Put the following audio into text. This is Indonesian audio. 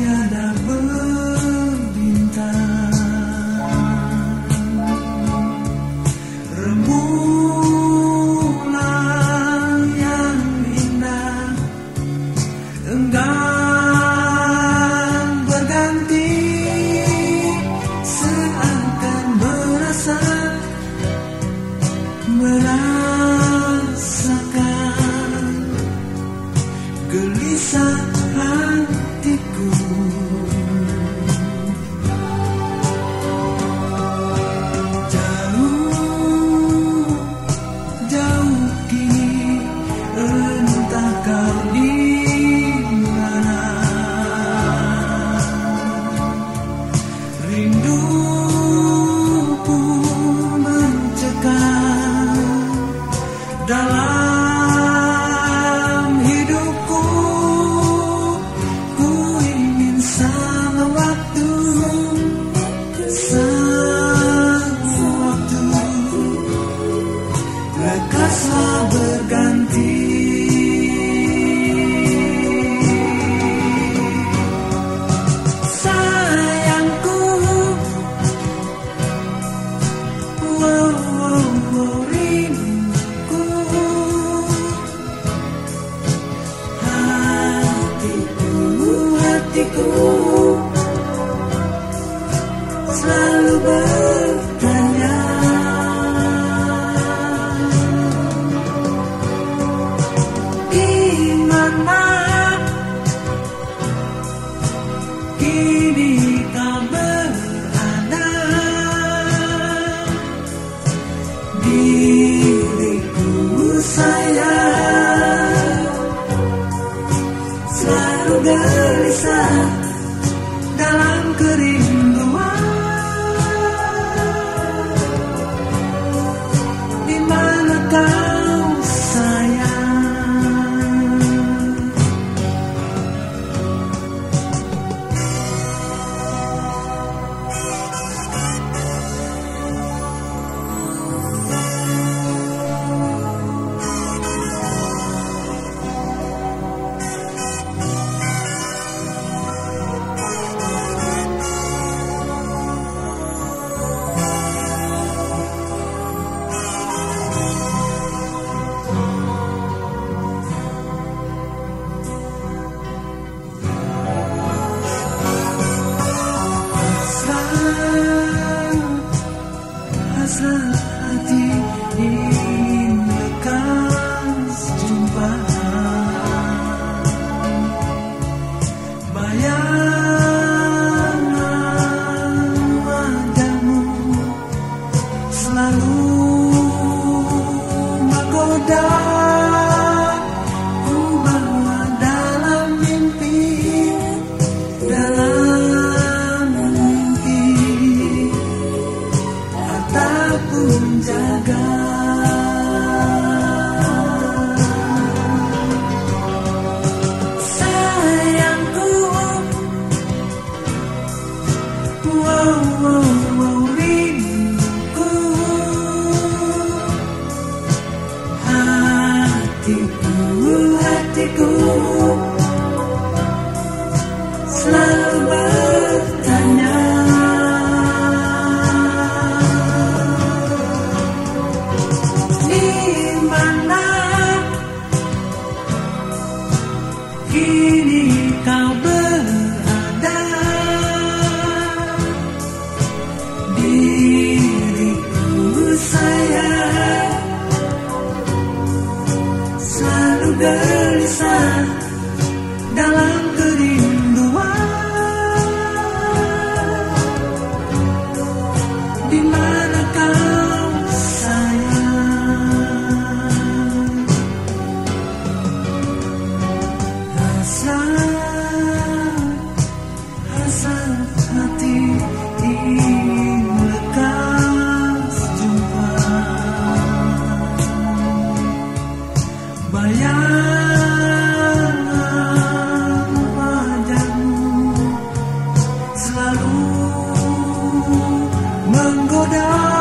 tiada berbintang. Rembulan yang indah Enggan berganti. Seakan merasa Merasakan Gelisah ku Selalu bertanya. Di mana selalu menggoda hatiku hatiku menggoda.